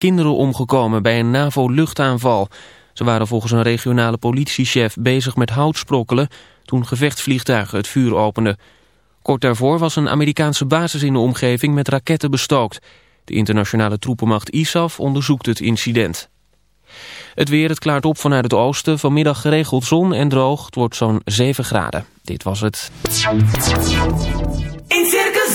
kinderen omgekomen bij een NAVO-luchtaanval. Ze waren volgens een regionale politiechef bezig met houtsprokkelen toen gevechtsvliegtuigen het vuur openden. Kort daarvoor was een Amerikaanse basis in de omgeving met raketten bestookt. De internationale troepenmacht ISAF onderzoekt het incident. Het weer, het klaart op vanuit het oosten. Vanmiddag geregeld zon en droog. Het wordt zo'n 7 graden. Dit was het. In Circus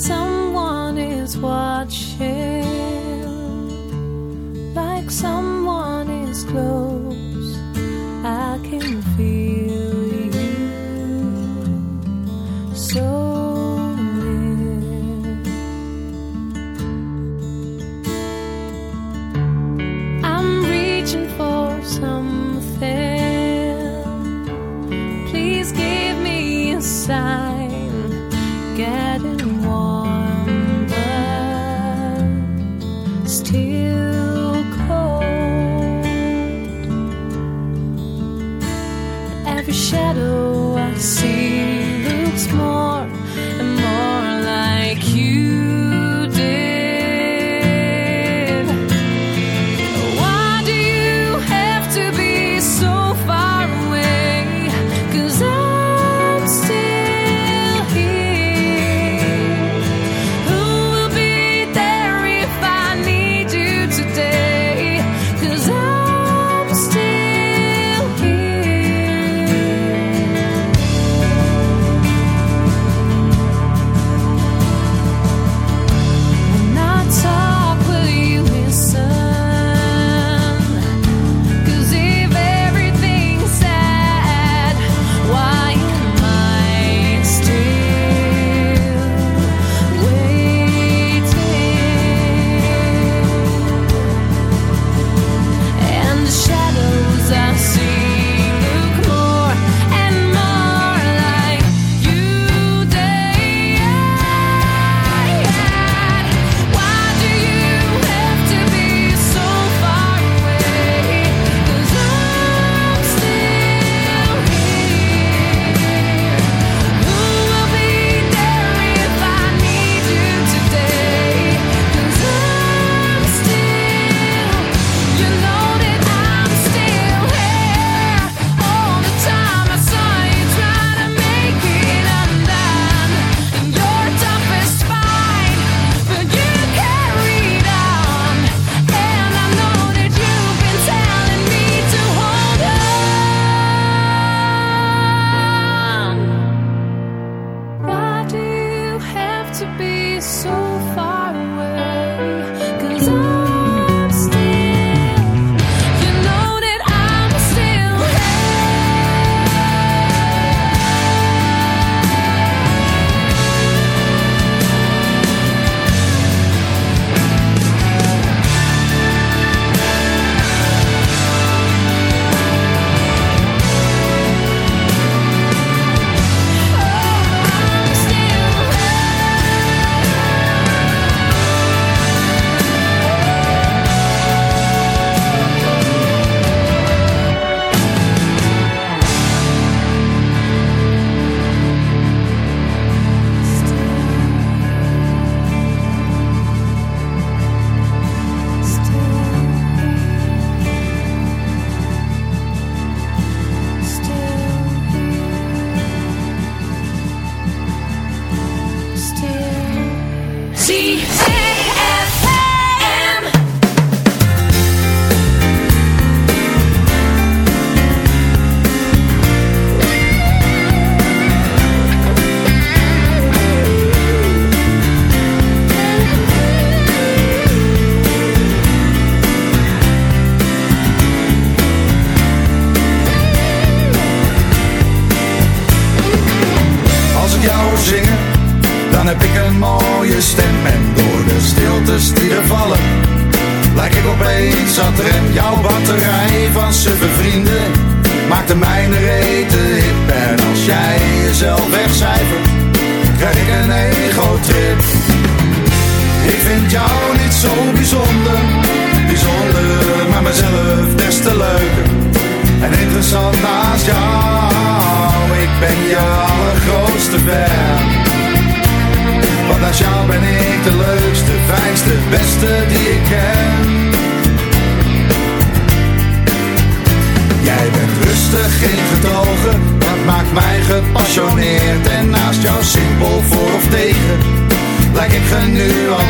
someone is watching.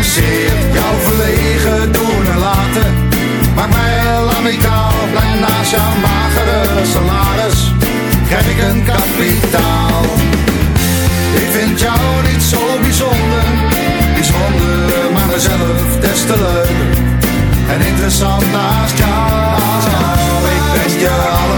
Excuseer jouw verlegen doen en laten. Maak mij een amicaal, blij naast jouw magere salaris. Krijg ik een kapitaal. Ik vind jou niet zo bijzonder. Bijzonder, maar mezelf des te leuk. En interessant naast jou. Ik ben je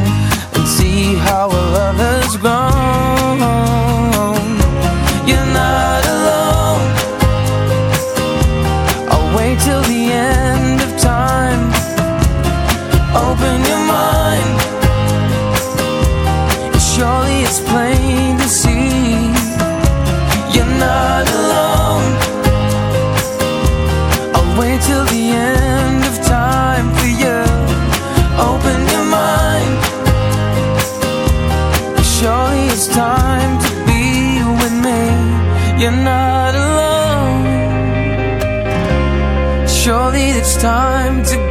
you're not alone. Surely it's time to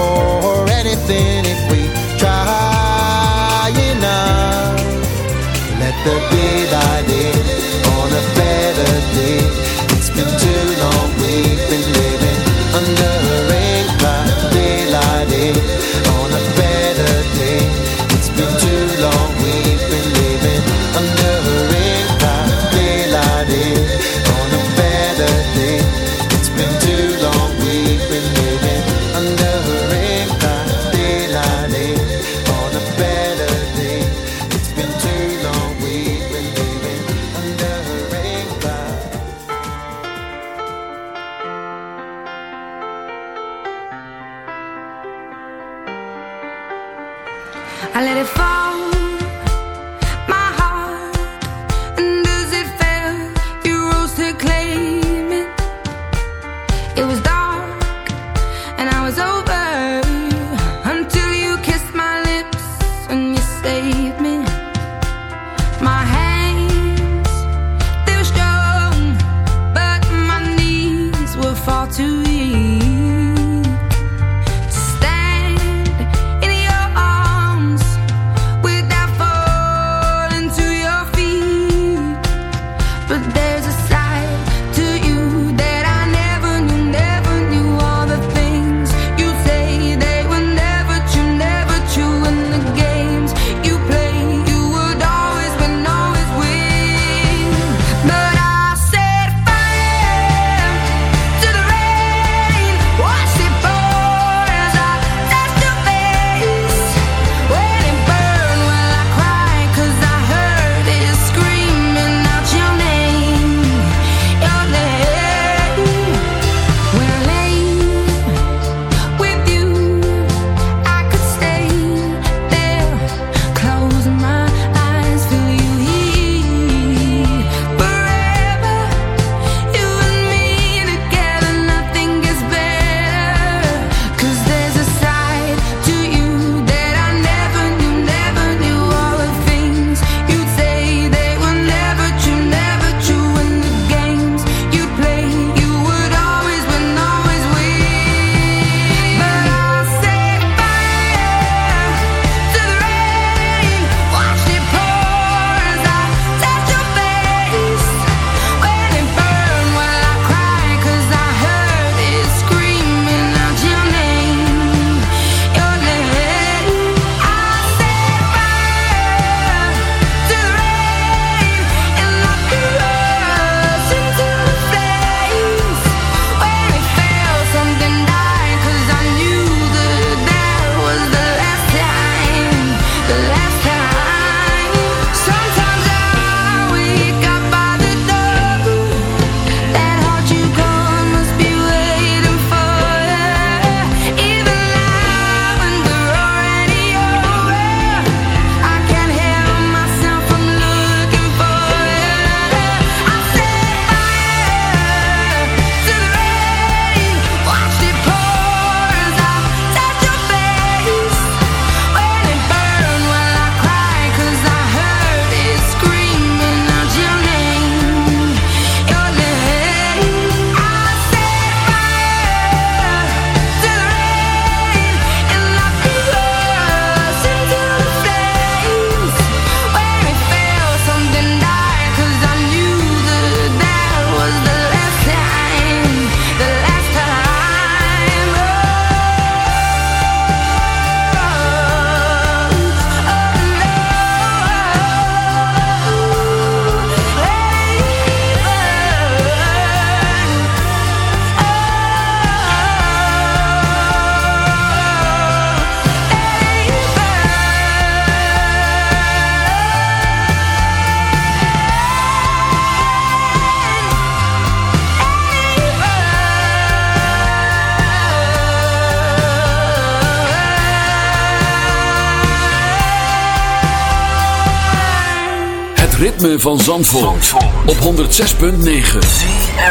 ritme van Zandvoort, op 106.9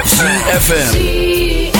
ZFM.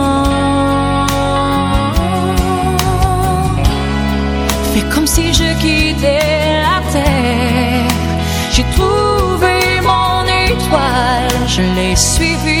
suivi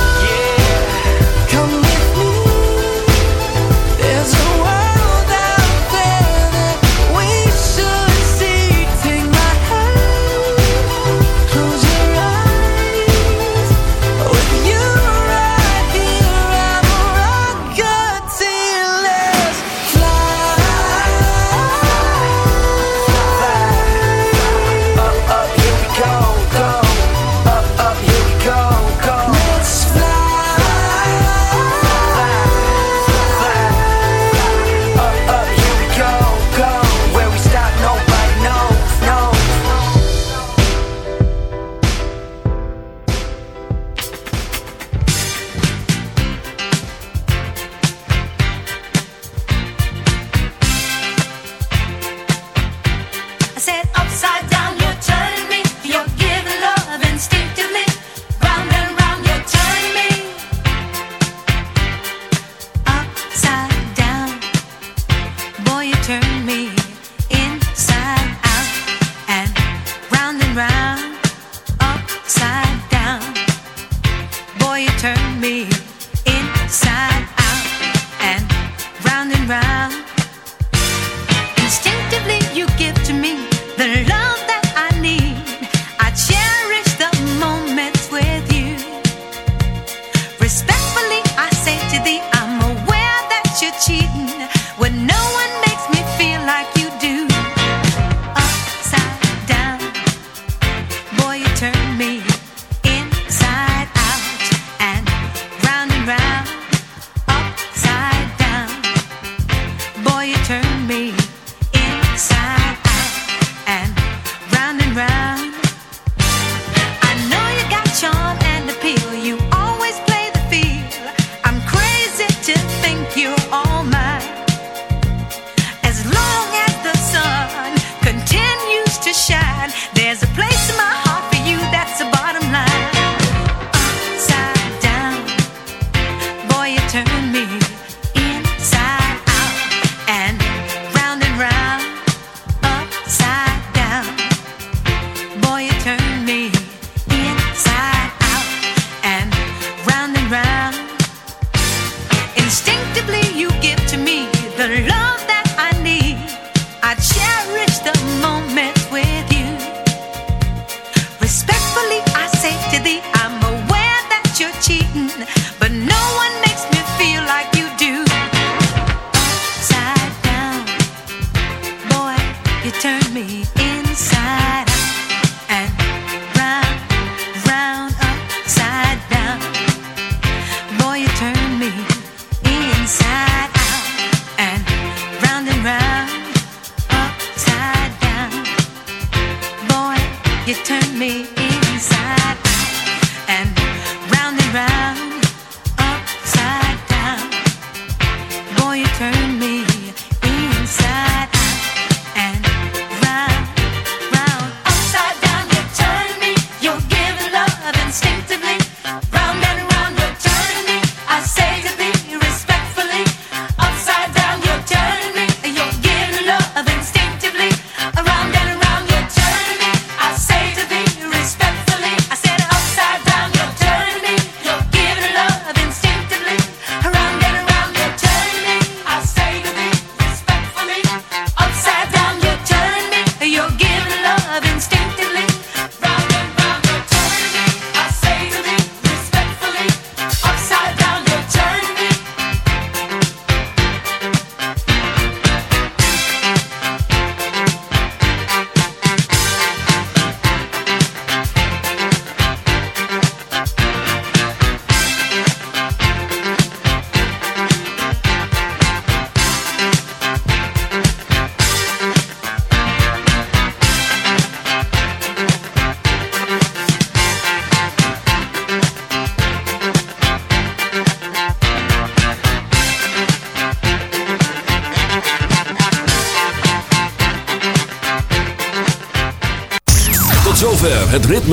You turn me in.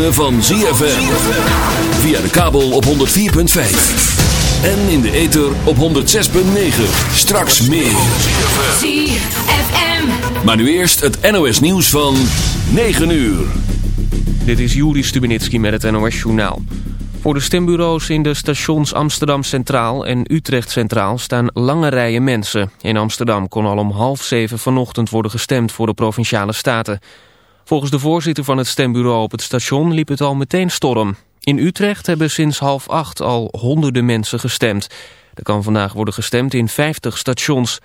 Ritme van ZFM. Via de kabel op 104.5. En in de ether op 106.9. Straks meer. ZFM. Maar nu eerst het NOS nieuws van 9 uur. Dit is Juri Stubenitski met het NOS-journaal. Voor de stembureaus in de stations Amsterdam Centraal en Utrecht Centraal staan lange rijen mensen. In Amsterdam kon al om half zeven vanochtend worden gestemd voor de Provinciale Staten. Volgens de voorzitter van het stembureau op het station liep het al meteen storm. In Utrecht hebben sinds half acht al honderden mensen gestemd. Er kan vandaag worden gestemd in 50 stations.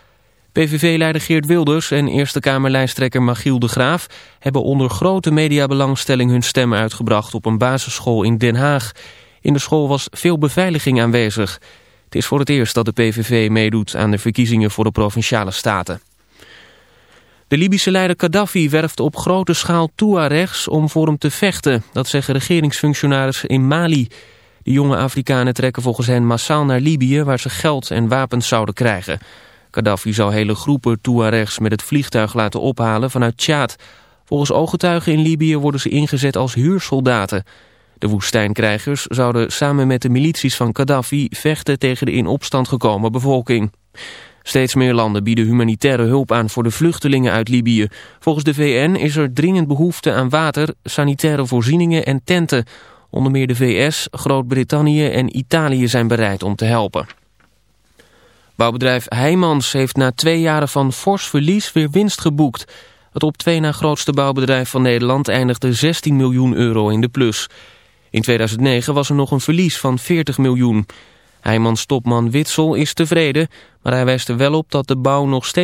PVV-leider Geert Wilders en Eerste Kamerlijsttrekker Magiel de Graaf... hebben onder grote mediabelangstelling hun stem uitgebracht op een basisschool in Den Haag. In de school was veel beveiliging aanwezig. Het is voor het eerst dat de PVV meedoet aan de verkiezingen voor de Provinciale Staten. De Libische leider Gaddafi werft op grote schaal Tuaregs om voor hem te vechten. Dat zeggen regeringsfunctionarissen in Mali. De jonge Afrikanen trekken volgens hen massaal naar Libië... waar ze geld en wapens zouden krijgen. Gaddafi zou hele groepen Tuaregs met het vliegtuig laten ophalen vanuit Tjaad. Volgens ooggetuigen in Libië worden ze ingezet als huursoldaten. De woestijnkrijgers zouden samen met de milities van Gaddafi... vechten tegen de in opstand gekomen bevolking. Steeds meer landen bieden humanitaire hulp aan voor de vluchtelingen uit Libië. Volgens de VN is er dringend behoefte aan water, sanitaire voorzieningen en tenten. Onder meer de VS, Groot-Brittannië en Italië zijn bereid om te helpen. Bouwbedrijf Heijmans heeft na twee jaren van fors verlies weer winst geboekt. Het op twee na grootste bouwbedrijf van Nederland eindigde 16 miljoen euro in de plus. In 2009 was er nog een verlies van 40 miljoen. Heijmans topman Witsel is tevreden, maar hij wijst er wel op dat de bouw nog steeds